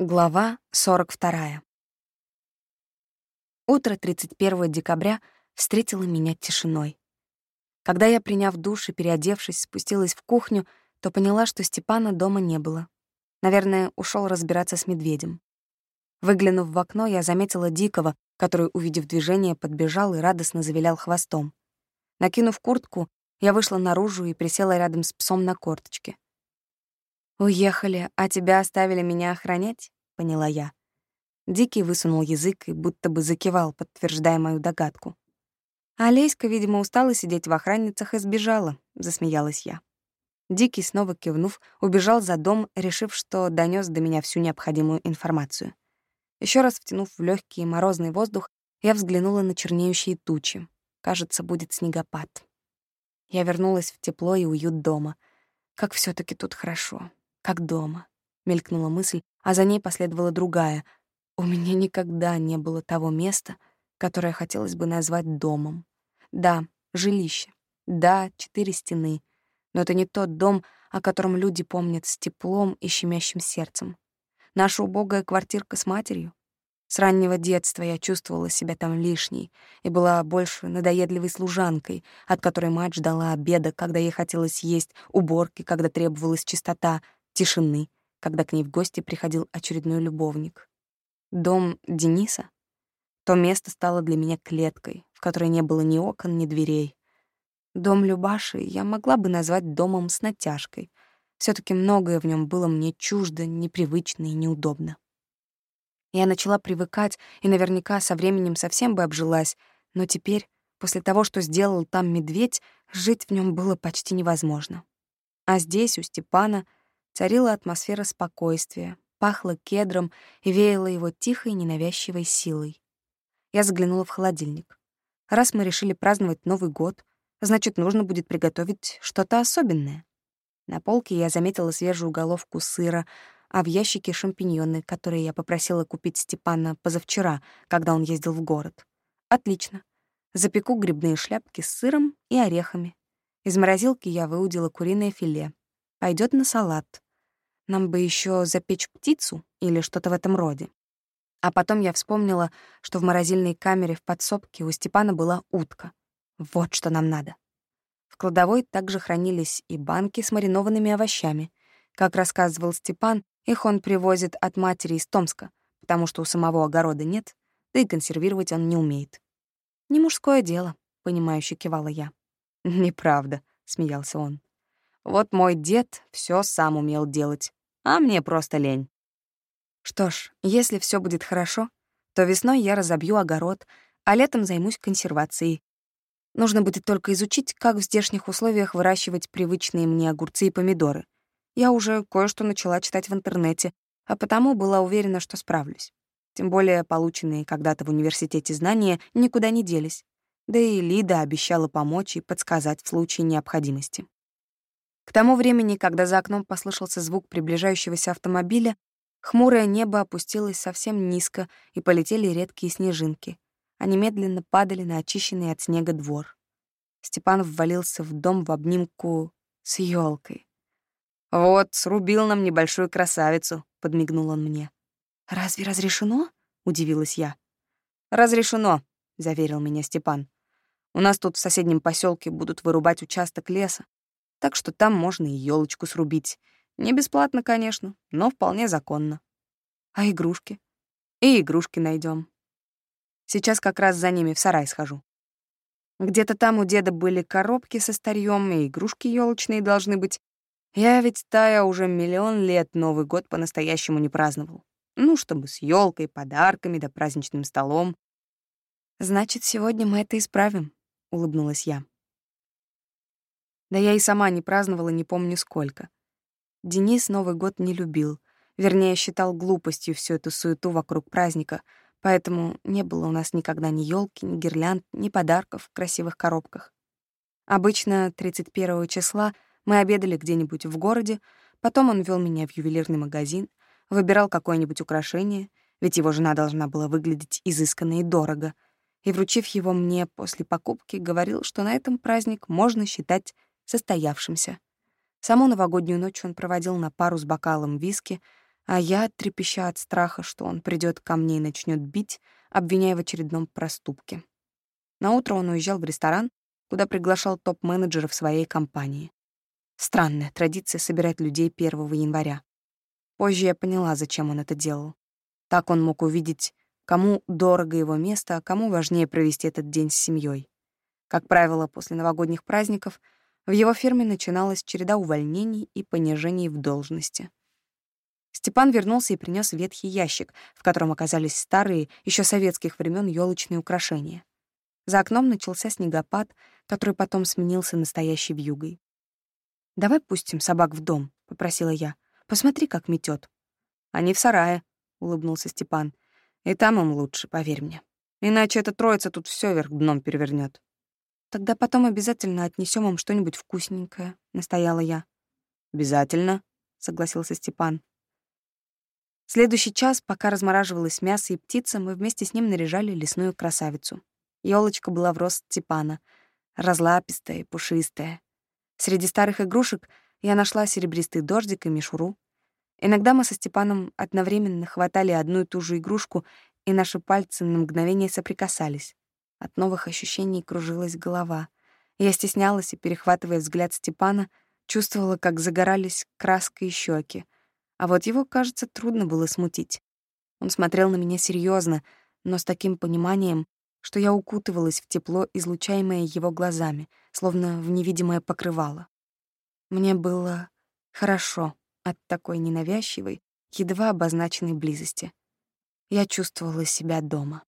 Глава 42. Утро 31 декабря встретило меня тишиной. Когда я, приняв душ и переодевшись, спустилась в кухню, то поняла, что Степана дома не было. Наверное, ушел разбираться с медведем. Выглянув в окно, я заметила Дикого, который, увидев движение, подбежал и радостно завилял хвостом. Накинув куртку, я вышла наружу и присела рядом с псом на корточке. «Уехали, а тебя оставили меня охранять?» — поняла я. Дикий высунул язык и будто бы закивал, подтверждая мою догадку. Олеська, видимо, устала сидеть в охранницах и сбежала, — засмеялась я. Дикий, снова кивнув, убежал за дом, решив, что донес до меня всю необходимую информацию. Еще раз втянув в легкий морозный воздух, я взглянула на чернеющие тучи. Кажется, будет снегопад. Я вернулась в тепло и уют дома. Как все таки тут хорошо как дома», — мелькнула мысль, а за ней последовала другая. «У меня никогда не было того места, которое хотелось бы назвать домом. Да, жилище. Да, четыре стены. Но это не тот дом, о котором люди помнят с теплом и щемящим сердцем. Наша убогая квартирка с матерью. С раннего детства я чувствовала себя там лишней и была больше надоедливой служанкой, от которой мать ждала обеда, когда ей хотелось есть, уборки, когда требовалась чистота — тишины, когда к ней в гости приходил очередной любовник. Дом Дениса? То место стало для меня клеткой, в которой не было ни окон, ни дверей. Дом Любаши я могла бы назвать домом с натяжкой. все таки многое в нем было мне чуждо, непривычно и неудобно. Я начала привыкать и наверняка со временем совсем бы обжилась, но теперь, после того, что сделал там медведь, жить в нем было почти невозможно. А здесь, у Степана, Царила атмосфера спокойствия, пахло кедром и веяло его тихой, ненавязчивой силой. Я заглянула в холодильник. Раз мы решили праздновать Новый год, значит, нужно будет приготовить что-то особенное. На полке я заметила свежую головку сыра, а в ящике шампиньоны, которые я попросила купить Степана позавчера, когда он ездил в город. Отлично. Запеку грибные шляпки с сыром и орехами. Из морозилки я выудила куриное филе. Пойдет на салат. Нам бы еще запечь птицу или что-то в этом роде. А потом я вспомнила, что в морозильной камере в подсобке у Степана была утка. Вот что нам надо. В кладовой также хранились и банки с маринованными овощами. Как рассказывал Степан, их он привозит от матери из Томска, потому что у самого огорода нет, да и консервировать он не умеет. «Не мужское дело», — понимающе кивала я. «Неправда», — смеялся он. «Вот мой дед все сам умел делать а мне просто лень. Что ж, если все будет хорошо, то весной я разобью огород, а летом займусь консервацией. Нужно будет только изучить, как в здешних условиях выращивать привычные мне огурцы и помидоры. Я уже кое-что начала читать в интернете, а потому была уверена, что справлюсь. Тем более полученные когда-то в университете знания никуда не делись. Да и Лида обещала помочь и подсказать в случае необходимости. К тому времени, когда за окном послышался звук приближающегося автомобиля, хмурое небо опустилось совсем низко, и полетели редкие снежинки. Они медленно падали на очищенный от снега двор. Степан ввалился в дом в обнимку с елкой. «Вот, срубил нам небольшую красавицу», — подмигнул он мне. «Разве разрешено?» — удивилась я. «Разрешено», — заверил меня Степан. «У нас тут в соседнем поселке будут вырубать участок леса, так что там можно и елочку срубить. Не бесплатно, конечно, но вполне законно. А игрушки? И игрушки найдем. Сейчас как раз за ними в сарай схожу. Где-то там у деда были коробки со старьем, и игрушки елочные должны быть. Я ведь, Тая, уже миллион лет Новый год по-настоящему не праздновал. Ну, чтобы с елкой, подарками да праздничным столом. «Значит, сегодня мы это исправим», — улыбнулась я. Да я и сама не праздновала не помню сколько. Денис Новый год не любил. Вернее, считал глупостью всю эту суету вокруг праздника, поэтому не было у нас никогда ни елки, ни гирлянд, ни подарков в красивых коробках. Обычно 31 числа мы обедали где-нибудь в городе, потом он вел меня в ювелирный магазин, выбирал какое-нибудь украшение, ведь его жена должна была выглядеть изысканно и дорого, и, вручив его мне после покупки, говорил, что на этом праздник можно считать состоявшимся. Саму новогоднюю ночь он проводил на пару с бокалом виски, А я, трепеща от страха, что он придет ко мне и начнет бить, обвиняя в очередном проступке. Наутро он уезжал в ресторан, куда приглашал топ-менеджеров своей компании. Странная традиция собирать людей 1 января. Позже я поняла, зачем он это делал. Так он мог увидеть, кому дорого его место, а кому важнее провести этот день с семьей. Как правило, после новогодних праздников в его фирме начиналась череда увольнений и понижений в должности. Степан вернулся и принес ветхий ящик, в котором оказались старые, еще советских времен елочные украшения. За окном начался снегопад, который потом сменился настоящей вьюгой. «Давай пустим собак в дом», — попросила я. «Посмотри, как метет. «Они в сарае», — улыбнулся Степан. «И там им лучше, поверь мне. Иначе эта троица тут все вверх дном перевернет. «Тогда потом обязательно отнесем им что-нибудь вкусненькое», — настояла я. «Обязательно», — согласился Степан. Следующий час, пока размораживалось мясо и птица, мы вместе с ним наряжали лесную красавицу. Ёлочка была в рост Степана, разлапистая и пушистая. Среди старых игрушек я нашла серебристый дождик и мишуру. Иногда мы со Степаном одновременно хватали одну и ту же игрушку, и наши пальцы на мгновение соприкасались. От новых ощущений кружилась голова. Я стеснялась и, перехватывая взгляд Степана, чувствовала, как загорались краска щеки — а вот его, кажется, трудно было смутить. Он смотрел на меня серьезно, но с таким пониманием, что я укутывалась в тепло, излучаемое его глазами, словно в невидимое покрывало. Мне было хорошо от такой ненавязчивой, едва обозначенной близости. Я чувствовала себя дома.